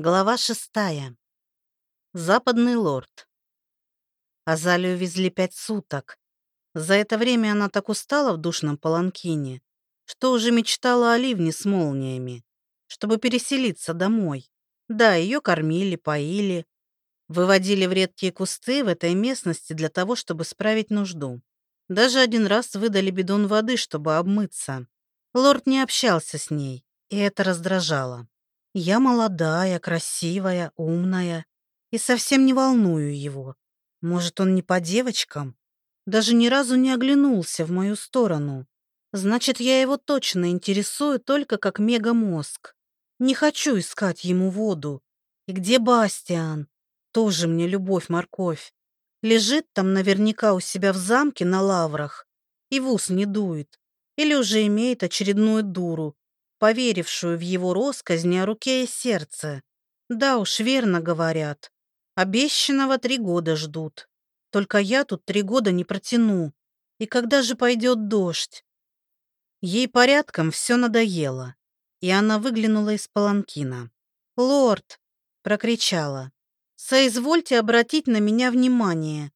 Глава шестая. Западный лорд. Азалию везли пять суток. За это время она так устала в душном паланкине, что уже мечтала о ливне с молниями, чтобы переселиться домой. Да, ее кормили, поили, выводили в редкие кусты в этой местности для того, чтобы справить нужду. Даже один раз выдали бидон воды, чтобы обмыться. Лорд не общался с ней, и это раздражало. Я молодая, красивая, умная и совсем не волную его. Может, он не по девочкам? Даже ни разу не оглянулся в мою сторону. Значит, я его точно интересую только как мегамозг. Не хочу искать ему воду. И где Бастиан? Тоже мне любовь-морковь. Лежит там наверняка у себя в замке на лаврах и в ус не дует. Или уже имеет очередную дуру, поверившую в его росказни о руке и сердце. Да уж, верно говорят. Обещанного три года ждут. Только я тут три года не протяну. И когда же пойдет дождь? Ей порядком все надоело, и она выглянула из паланкина. «Лорд!» — прокричала. «Соизвольте обратить на меня внимание».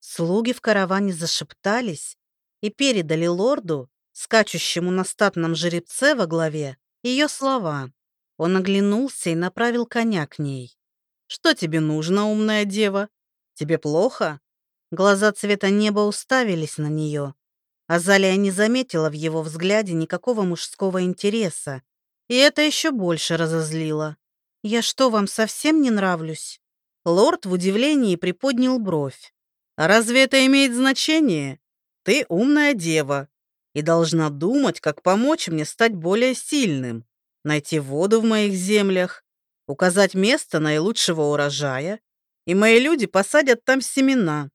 Слуги в караване зашептались и передали лорду скачущему на статном жеребце во главе, ее слова. Он оглянулся и направил коня к ней. «Что тебе нужно, умная дева? Тебе плохо?» Глаза цвета неба уставились на нее. Азалия не заметила в его взгляде никакого мужского интереса, и это еще больше разозлило. «Я что, вам совсем не нравлюсь?» Лорд в удивлении приподнял бровь. «А разве это имеет значение? Ты умная дева, и должна думать, как помочь мне стать более сильным, найти воду в моих землях, указать место наилучшего урожая, и мои люди посадят там семена,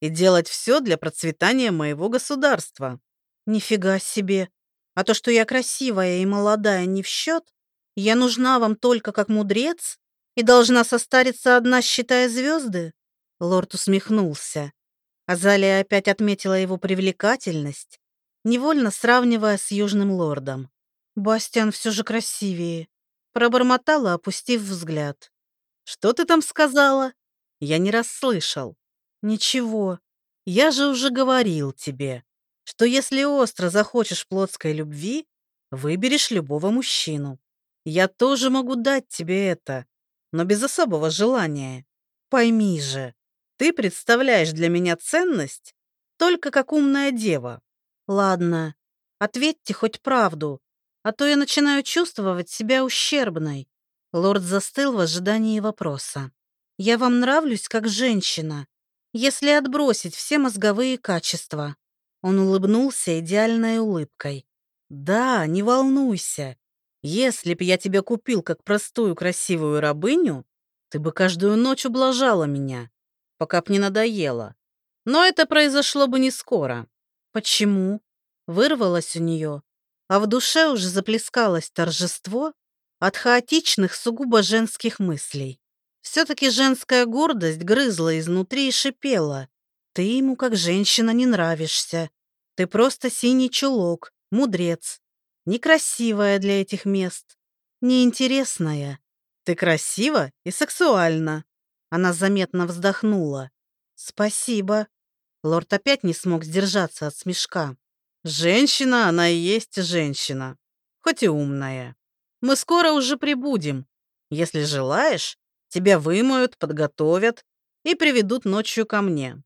и делать все для процветания моего государства. Нифига себе. А то, что я красивая и молодая, не в счет? Я нужна вам только как мудрец и должна состариться одна, считая звезды? Лорд усмехнулся. Азалия опять отметила его привлекательность невольно сравнивая с Южным Лордом. Бастиан все же красивее. Пробормотала, опустив взгляд. «Что ты там сказала?» Я не расслышал. «Ничего. Я же уже говорил тебе, что если остро захочешь плотской любви, выберешь любого мужчину. Я тоже могу дать тебе это, но без особого желания. Пойми же, ты представляешь для меня ценность только как умная дева. Ладно, ответьте хоть правду, а то я начинаю чувствовать себя ущербной. Лорд застыл в ожидании вопроса. Я вам нравлюсь как женщина, если отбросить все мозговые качества. Он улыбнулся идеальной улыбкой. Да, не волнуйся. Если б я тебя купил как простую красивую рабыню, ты бы каждую ночь ублажала меня, пока б не надоело. Но это произошло бы не скоро. Почему? Вырвалось у нее, а в душе уже заплескалось торжество от хаотичных сугубо женских мыслей. Все-таки женская гордость грызла изнутри и шипела. Ты ему как женщина не нравишься. Ты просто синий чулок, мудрец. Некрасивая для этих мест. Неинтересная. Ты красива и сексуальна. Она заметно вздохнула. Спасибо. Лорд опять не смог сдержаться от смешка. Женщина, она и есть женщина. Хоть и умная. Мы скоро уже прибудем. Если желаешь, тебя вымоют, подготовят и приведут ночью ко мне.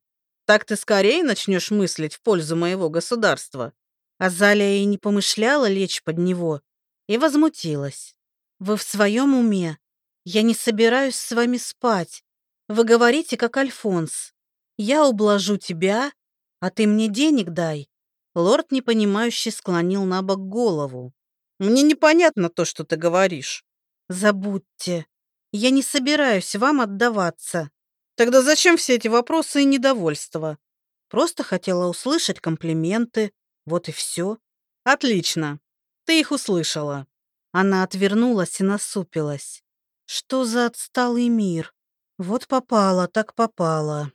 Так ты скорее начнешь мыслить в пользу моего государства. Азалия и не помышляла лечь под него и возмутилась. Вы в своем уме? Я не собираюсь с вами спать. Вы говорите, как Альфонс. Я ублажу тебя, а ты мне денег дай. Лорд, непонимающе, склонил на бок голову. Мне непонятно то, что ты говоришь. Забудьте. Я не собираюсь вам отдаваться. Тогда зачем все эти вопросы и недовольства? Просто хотела услышать комплименты. Вот и все. Отлично. Ты их услышала. Она отвернулась и насупилась. Что за отсталый мир? Вот попала, так попала.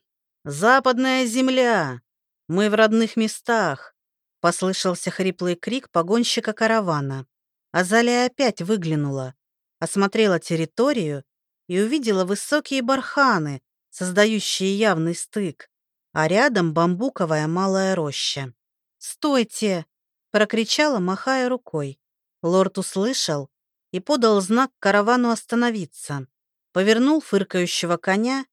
«Западная земля! Мы в родных местах!» Послышался хриплый крик погонщика каравана. Азалия опять выглянула. осмотрела территорию и увидела высокие барханы, создающие явный стык, а рядом бамбуковая малая роща. «Стойте!» — прокричала, махая рукой. Лорд услышал и подал знак каравану остановиться. Повернул фыркающего коня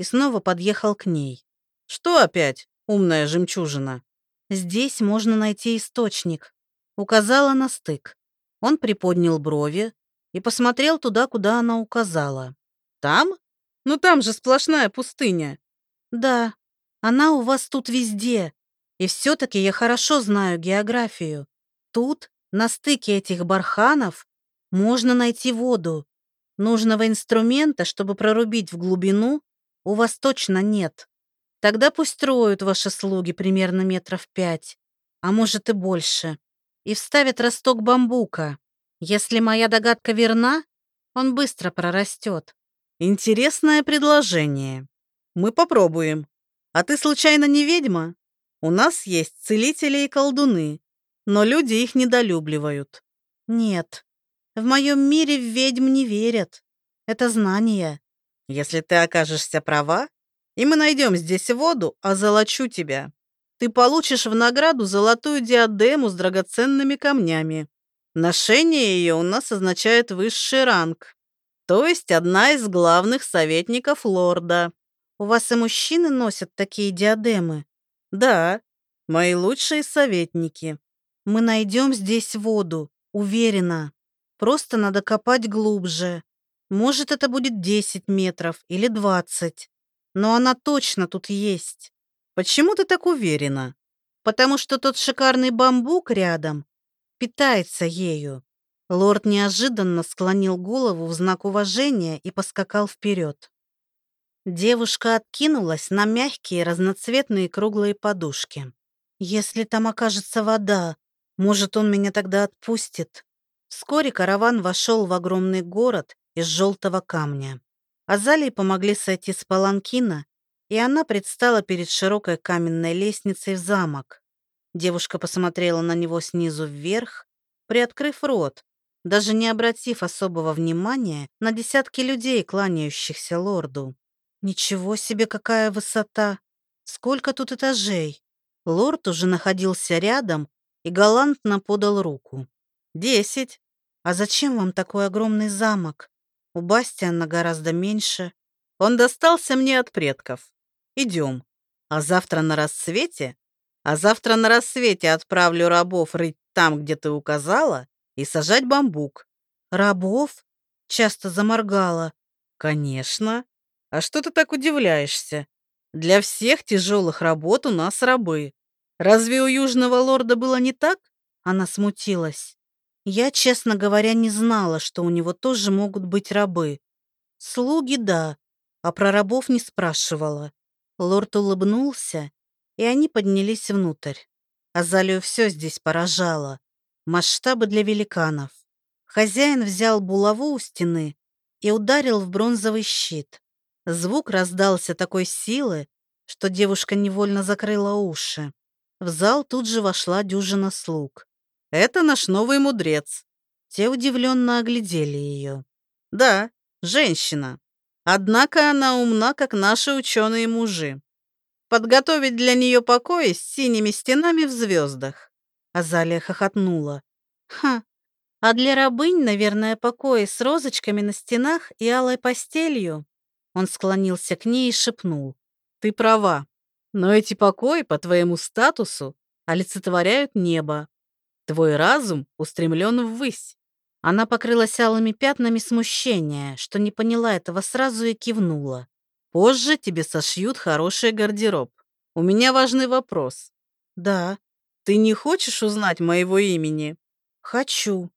и снова подъехал к ней. «Что опять, умная жемчужина?» «Здесь можно найти источник», — указала на стык. Он приподнял брови и посмотрел туда, куда она указала. «Там? Ну там же сплошная пустыня». «Да, она у вас тут везде. И все-таки я хорошо знаю географию. Тут, на стыке этих барханов, можно найти воду. Нужного инструмента, чтобы прорубить в глубину, у вас точно нет. Тогда пусть строят ваши слуги примерно метров пять, а может и больше, и вставят росток бамбука. Если моя догадка верна, он быстро прорастет. Интересное предложение. Мы попробуем. А ты случайно не ведьма? У нас есть целители и колдуны, но люди их недолюбливают. Нет, в моем мире в ведьм не верят. Это знание. Если ты окажешься права, и мы найдем здесь воду, озолочу тебя. Ты получишь в награду золотую диадему с драгоценными камнями. Ношение ее у нас означает высший ранг, то есть одна из главных советников лорда. У вас и мужчины носят такие диадемы? Да, мои лучшие советники. Мы найдем здесь воду, уверена. Просто надо копать глубже. Может, это будет 10 метров или 20. Но она точно тут есть. Почему ты так уверена? Потому что тот шикарный бамбук рядом питается ею. Лорд неожиданно склонил голову в знак уважения и поскакал вперед. Девушка откинулась на мягкие разноцветные круглые подушки. «Если там окажется вода, может, он меня тогда отпустит?» Вскоре караван вошел в огромный город из желтого камня. Азалии помогли сойти с паланкина, и она предстала перед широкой каменной лестницей в замок. Девушка посмотрела на него снизу вверх, приоткрыв рот, даже не обратив особого внимания на десятки людей, кланяющихся лорду. Ничего себе, какая высота! Сколько тут этажей! Лорд уже находился рядом и галантно подал руку. «Десять. А зачем вам такой огромный замок? У Бастиана гораздо меньше. Он достался мне от предков. Идем. А завтра на рассвете? А завтра на рассвете отправлю рабов рыть там, где ты указала, и сажать бамбук». «Рабов?» Часто заморгала. «Конечно. А что ты так удивляешься? Для всех тяжелых работ у нас рабы. Разве у южного лорда было не так? Она смутилась. Я, честно говоря, не знала, что у него тоже могут быть рабы. Слуги, да, а про рабов не спрашивала. Лорд улыбнулся, и они поднялись внутрь. Азалию все здесь поражало. Масштабы для великанов. Хозяин взял булаву у стены и ударил в бронзовый щит. Звук раздался такой силы, что девушка невольно закрыла уши. В зал тут же вошла дюжина слуг. «Это наш новый мудрец». Те удивленно оглядели ее. «Да, женщина. Однако она умна, как наши ученые мужи. Подготовить для нее покои с синими стенами в звездах». Азалия хохотнула. «Ха, а для рабынь, наверное, покои с розочками на стенах и алой постелью?» Он склонился к ней и шепнул. «Ты права, но эти покои по твоему статусу олицетворяют небо. Твой разум устремлен ввысь». Она покрылась алыми пятнами смущения, что не поняла этого сразу и кивнула. «Позже тебе сошьют хороший гардероб. У меня важный вопрос». «Да». «Ты не хочешь узнать моего имени?» «Хочу».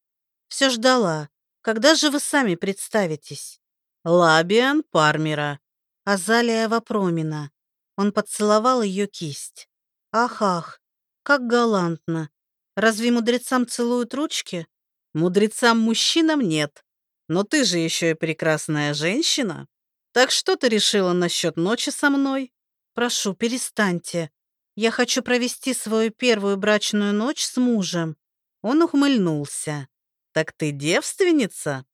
Все ждала. Когда же вы сами представитесь? Лабиан Пармера. Азалия Вапромина. Он поцеловал ее кисть. Ах-ах, как галантно. Разве мудрецам целуют ручки? Мудрецам-мужчинам нет. Но ты же еще и прекрасная женщина. Так что ты решила насчет ночи со мной? Прошу, перестаньте. Я хочу провести свою первую брачную ночь с мужем. Он ухмыльнулся. Так ты девственница?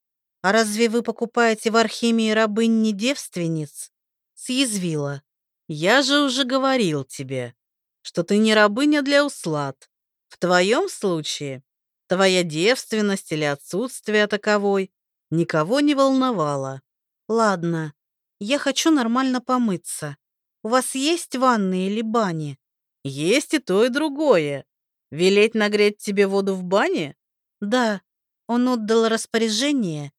«А разве вы покупаете в Архимии рабынь не девственниц?» Съязвила. «Я же уже говорил тебе, что ты не рабыня для услад. В твоем случае твоя девственность или отсутствие таковой никого не волновало. Ладно, я хочу нормально помыться. У вас есть ванны или бани? Есть и то, и другое. Велеть нагреть тебе воду в бане? Да. Он отдал распоряжение,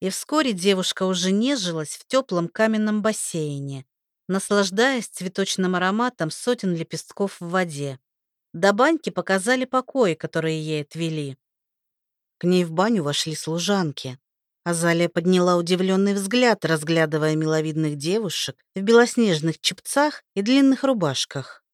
и вскоре девушка уже нежилась в теплом каменном бассейне, наслаждаясь цветочным ароматом сотен лепестков в воде. До баньки показали покои, которые ей отвели. К ней в баню вошли служанки. Азалия подняла удивленный взгляд, разглядывая миловидных девушек в белоснежных чепцах и длинных рубашках.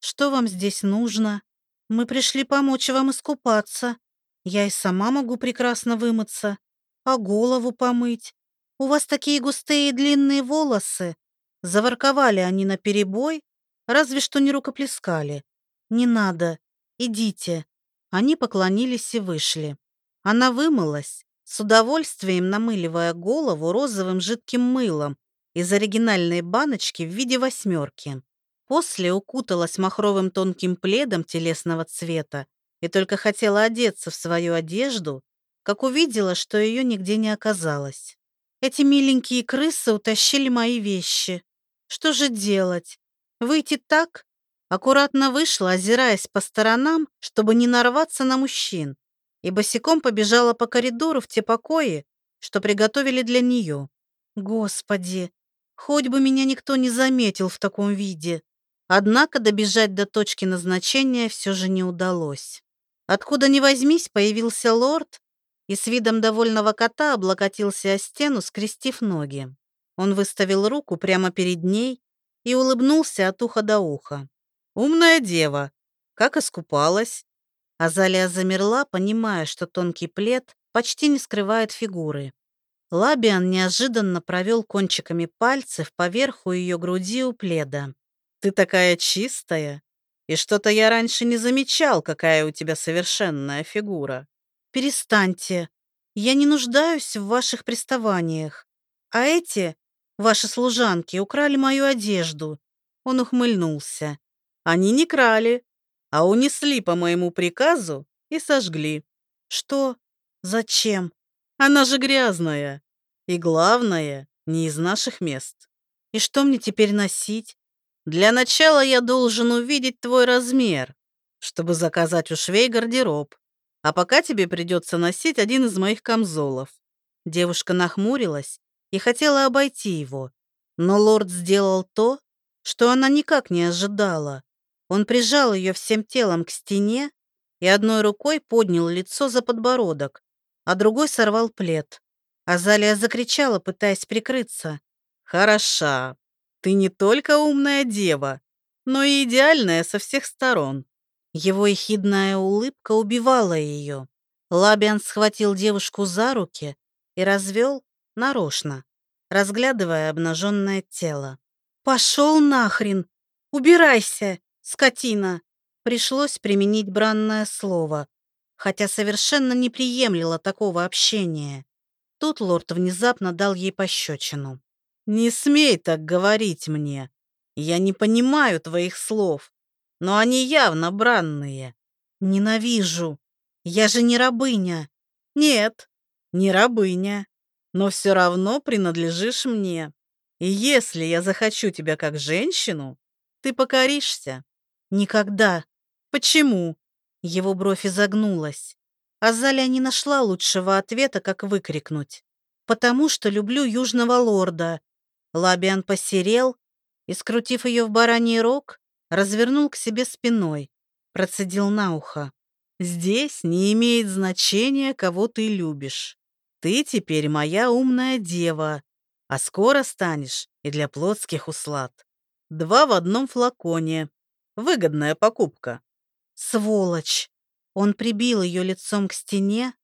«Что вам здесь нужно? Мы пришли помочь вам искупаться. Я и сама могу прекрасно вымыться, а голову помыть. У вас такие густые и длинные волосы. Заворковали они на перебой, разве что не рукоплескали. Не надо, идите». Они поклонились и вышли. Она вымылась, с удовольствием намыливая голову розовым жидким мылом из оригинальной баночки в виде восьмерки. После укуталась махровым тонким пледом телесного цвета и только хотела одеться в свою одежду, как увидела, что ее нигде не оказалось. Эти миленькие крысы утащили мои вещи. Что же делать? Выйти так? Аккуратно вышла, озираясь по сторонам, чтобы не нарваться на мужчин и босиком побежала по коридору в те покои, что приготовили для нее. Господи, хоть бы меня никто не заметил в таком виде. Однако добежать до точки назначения все же не удалось. Откуда ни возьмись, появился лорд и с видом довольного кота облокотился о стену, скрестив ноги. Он выставил руку прямо перед ней и улыбнулся от уха до уха. «Умная дева! Как искупалась?» Азалия замерла, понимая, что тонкий плед почти не скрывает фигуры. Лабиан неожиданно провел кончиками пальцев поверху ее груди у пледа. «Ты такая чистая! И что-то я раньше не замечал, какая у тебя совершенная фигура!» «Перестаньте! Я не нуждаюсь в ваших приставаниях. А эти, ваши служанки, украли мою одежду!» Он ухмыльнулся. «Они не крали, а унесли по моему приказу и сожгли. Что? Зачем? Она же грязная. И главное, не из наших мест. И что мне теперь носить? Для начала я должен увидеть твой размер, чтобы заказать у швей гардероб. А пока тебе придется носить один из моих камзолов. Девушка нахмурилась и хотела обойти его. Но лорд сделал то, что она никак не ожидала. Он прижал ее всем телом к стене и одной рукой поднял лицо за подбородок, а другой сорвал плед. Азалия закричала, пытаясь прикрыться. «Хороша. Ты не только умная дева, но и идеальная со всех сторон». Его ехидная улыбка убивала ее. Лабиан схватил девушку за руки и развел нарочно, разглядывая обнаженное тело. «Пошел нахрен! Убирайся! Скотина! Пришлось применить бранное слово, хотя совершенно не приемлила такого общения. Тут лорд внезапно дал ей пощечину. «Не смей так говорить мне. Я не понимаю твоих слов, но они явно бранные. Ненавижу. Я же не рабыня. Нет, не рабыня, но все равно принадлежишь мне. И если я захочу тебя как женщину, ты покоришься. Никогда. Почему? Его бровь изогнулась. А Заля не нашла лучшего ответа, как выкрикнуть. «Потому что люблю южного лорда». Лабиан посерел и, скрутив ее в бараний рог, развернул к себе спиной, процедил на ухо. «Здесь не имеет значения, кого ты любишь. Ты теперь моя умная дева, а скоро станешь и для плотских услад. Два в одном флаконе. Выгодная покупка. Сволочь! Он прибил ее лицом к стене,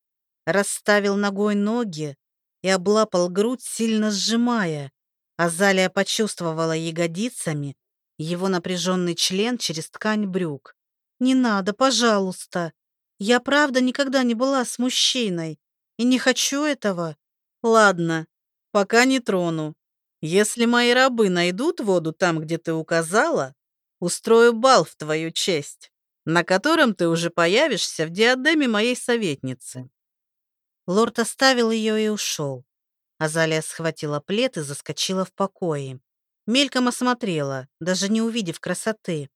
расставил ногой ноги и облапал грудь, сильно сжимая. Азалия почувствовала ягодицами его напряженный член через ткань брюк. «Не надо, пожалуйста. Я правда никогда не была с мужчиной и не хочу этого. Ладно, пока не трону. Если мои рабы найдут воду там, где ты указала, устрою бал в твою честь, на котором ты уже появишься в диадеме моей советницы». Лорд оставил ее и ушел. Азалия схватила плед и заскочила в покое. Мельком осмотрела, даже не увидев красоты.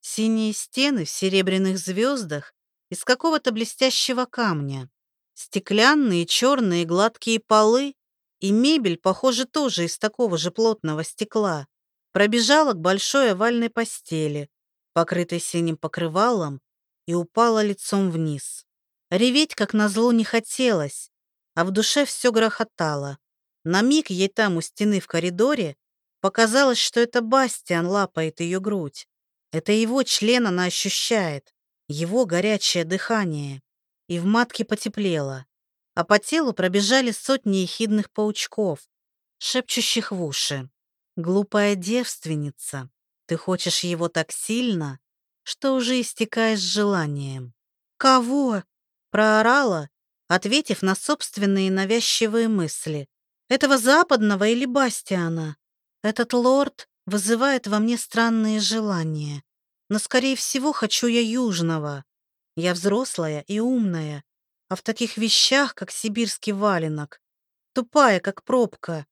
Синие стены в серебряных звездах из какого-то блестящего камня. Стеклянные, черные, гладкие полы и мебель, похоже, тоже из такого же плотного стекла. Пробежала к большой овальной постели, покрытой синим покрывалом, и упала лицом вниз. Реветь, как назло, не хотелось, а в душе все грохотало. На миг ей там у стены в коридоре показалось, что это Бастиан лапает ее грудь. Это его член она ощущает, его горячее дыхание и в матке потеплело, а по телу пробежали сотни ехидных паучков, шепчущих в уши. «Глупая девственница, ты хочешь его так сильно, что уже истекаешь желанием». «Кого?» — проорала, ответив на собственные навязчивые мысли. «Этого западного или Бастиана? Этот лорд вызывает во мне странные желания, но, скорее всего, хочу я южного. Я взрослая и умная, а в таких вещах, как сибирский валенок, тупая, как пробка.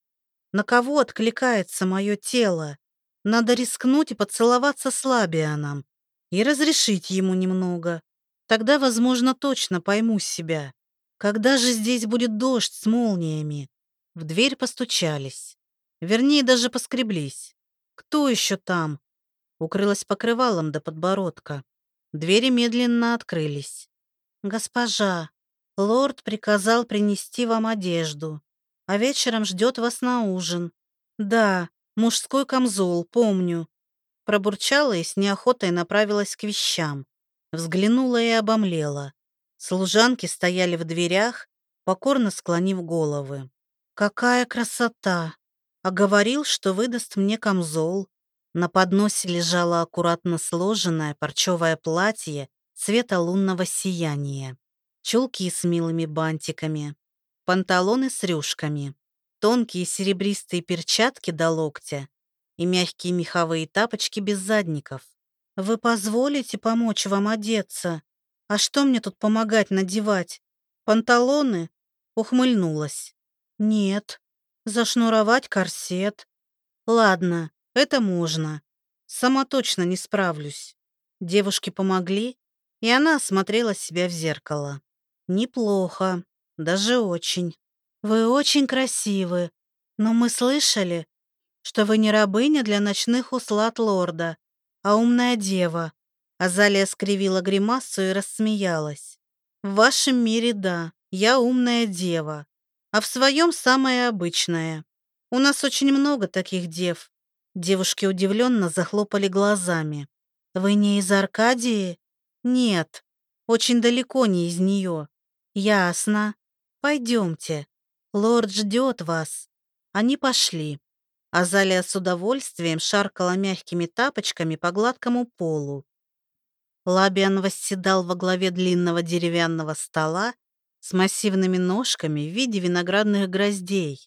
На кого откликается мое тело? Надо рискнуть и поцеловаться с Лабианом и разрешить ему немного. Тогда, возможно, точно пойму себя. Когда же здесь будет дождь с молниями? В дверь постучались. Вернее, даже поскреблись. Кто еще там? Укрылась покрывалом до подбородка. Двери медленно открылись. «Госпожа, лорд приказал принести вам одежду, а вечером ждет вас на ужин. Да, мужской камзол, помню». Пробурчала и с неохотой направилась к вещам. Взглянула и обомлела. Служанки стояли в дверях, покорно склонив головы. «Какая красота! А говорил, что выдаст мне камзол. На подносе лежало аккуратно сложенное парчевое платье цвета лунного сияния, чулки с милыми бантиками, панталоны с рюшками, тонкие серебристые перчатки до локтя и мягкие меховые тапочки без задников. «Вы позволите помочь вам одеться? А что мне тут помогать надевать? Панталоны?» Ухмыльнулась. «Нет. Зашнуровать корсет. Ладно, это можно. Сама точно не справлюсь. Девушки помогли, и она осмотрела себя в зеркало. Неплохо, даже очень. Вы очень красивы, но мы слышали, что вы не рабыня для ночных услад лорда, а умная дева. Азалия скривила гримасу и рассмеялась. В вашем мире да, я умная дева, а в своем самая обычная. У нас очень много таких дев, Девушки удивленно захлопали глазами. «Вы не из Аркадии?» «Нет, очень далеко не из нее». «Ясно. Пойдемте. Лорд ждет вас». Они пошли. Азалия с удовольствием шаркала мягкими тапочками по гладкому полу. Лабиан восседал во главе длинного деревянного стола с массивными ножками в виде виноградных гроздей.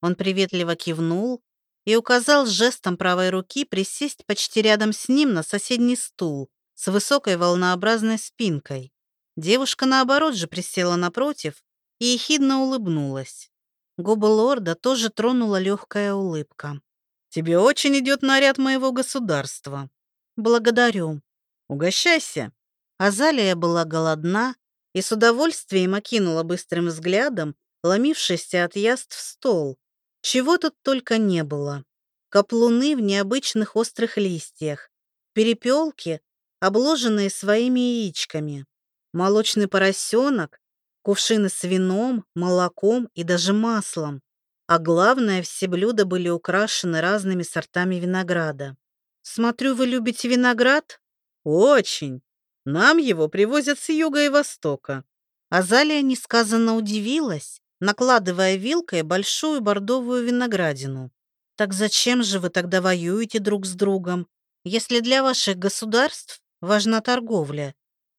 Он приветливо кивнул, и указал жестом правой руки присесть почти рядом с ним на соседний стул с высокой волнообразной спинкой. Девушка, наоборот же, присела напротив и ехидно улыбнулась. Губы лорда тоже тронула легкая улыбка. «Тебе очень идет наряд моего государства». «Благодарю». «Угощайся». Азалия была голодна и с удовольствием окинула быстрым взглядом ломившийся от яств стол, чего тут только не было. Каплуны в необычных острых листьях, перепелки, обложенные своими яичками, молочный поросенок, кувшины с вином, молоком и даже маслом. А главное, все блюда были украшены разными сортами винограда. «Смотрю, вы любите виноград?» «Очень. Нам его привозят с юга и востока». Азалия несказанно удивилась, накладывая вилкой большую бордовую виноградину. Так зачем же вы тогда воюете друг с другом, если для ваших государств важна торговля?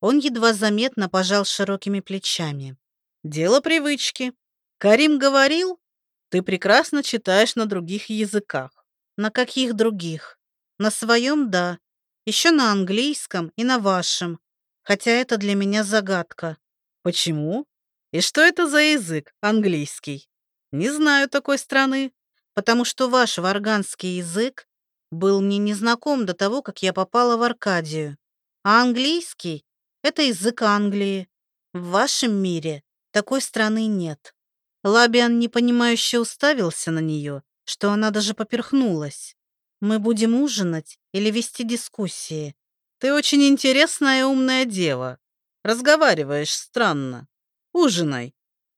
Он едва заметно пожал широкими плечами. Дело привычки. Карим говорил, ты прекрасно читаешь на других языках. На каких других? На своем – да. Еще на английском и на вашем. Хотя это для меня загадка. Почему? И что это за язык, английский? Не знаю такой страны. Потому что ваш варганский язык был мне незнаком до того, как я попала в Аркадию. А английский – это язык Англии. В вашем мире такой страны нет. Лабиан непонимающе уставился на нее, что она даже поперхнулась. Мы будем ужинать или вести дискуссии? Ты очень интересная и умная дева. Разговариваешь странно. Ужинай.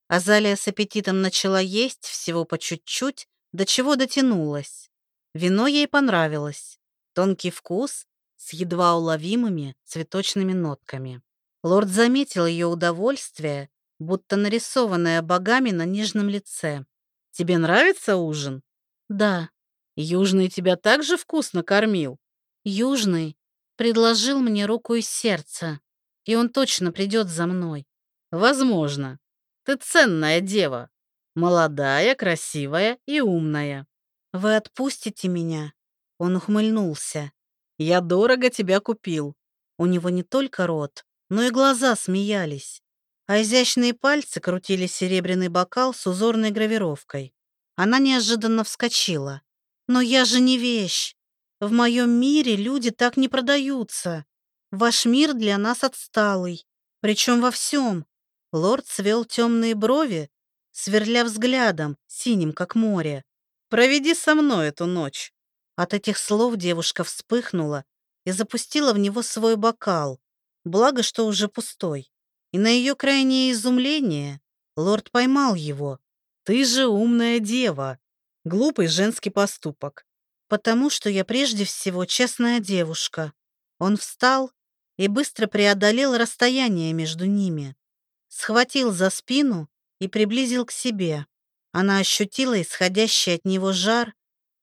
Азалия с аппетитом начала есть всего по чуть-чуть, до чего дотянулась. Вино ей понравилось. Тонкий вкус с едва уловимыми цветочными нотками. Лорд заметил ее удовольствие, будто нарисованное богами на нежном лице. «Тебе нравится ужин?» «Да». «Южный тебя также вкусно кормил?» «Южный предложил мне руку и сердце, и он точно придет за мной». «Возможно. Ты ценная дева. Молодая, красивая и умная». «Вы отпустите меня?» Он ухмыльнулся. «Я дорого тебя купил». У него не только рот, но и глаза смеялись, а изящные пальцы крутили серебряный бокал с узорной гравировкой. Она неожиданно вскочила. «Но я же не вещь. В моем мире люди так не продаются. Ваш мир для нас отсталый. Причем во всем». Лорд свел темные брови, сверля взглядом, синим, как море. «Проведи со мной эту ночь». От этих слов девушка вспыхнула и запустила в него свой бокал, благо, что уже пустой. И на ее крайнее изумление лорд поймал его. «Ты же умная дева!» Глупый женский поступок. «Потому что я прежде всего честная девушка». Он встал и быстро преодолел расстояние между ними. Схватил за спину и приблизил к себе. Она ощутила исходящий от него жар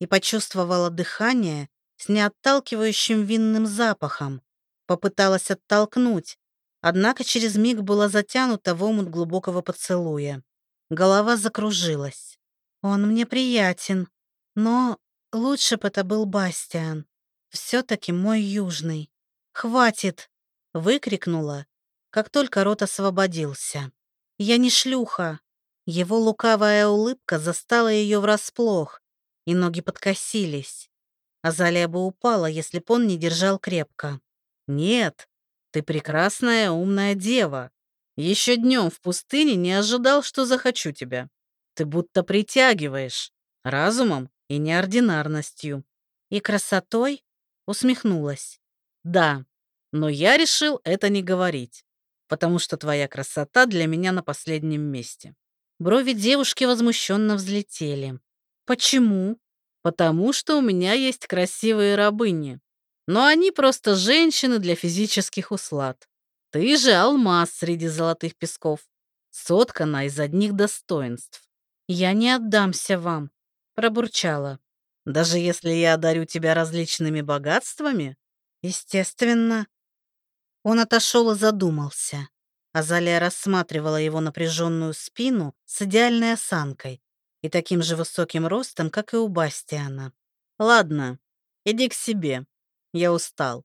и почувствовала дыхание с неотталкивающим винным запахом. Попыталась оттолкнуть, однако через миг была затянута в омут глубокого поцелуя. Голова закружилась. «Он мне приятен, но лучше бы это был Бастиан. Все-таки мой южный. Хватит!» — выкрикнула, как только рот освободился. «Я не шлюха!» Его лукавая улыбка застала ее врасплох, и ноги подкосились. Азалия бы упала, если б он не держал крепко. «Нет, ты прекрасная, умная дева. Еще днем в пустыне не ожидал, что захочу тебя. Ты будто притягиваешь разумом и неординарностью. И красотой?» Усмехнулась. «Да, но я решил это не говорить, потому что твоя красота для меня на последнем месте». Брови девушки возмущенно взлетели. «Почему?» «Потому что у меня есть красивые рабыни но они просто женщины для физических услад. Ты же алмаз среди золотых песков, соткана из одних достоинств. Я не отдамся вам, пробурчала. Даже если я одарю тебя различными богатствами? Естественно. Он отошел и задумался. Азалия рассматривала его напряженную спину с идеальной осанкой и таким же высоким ростом, как и у Бастиана. «Ладно, иди к себе. Я устал.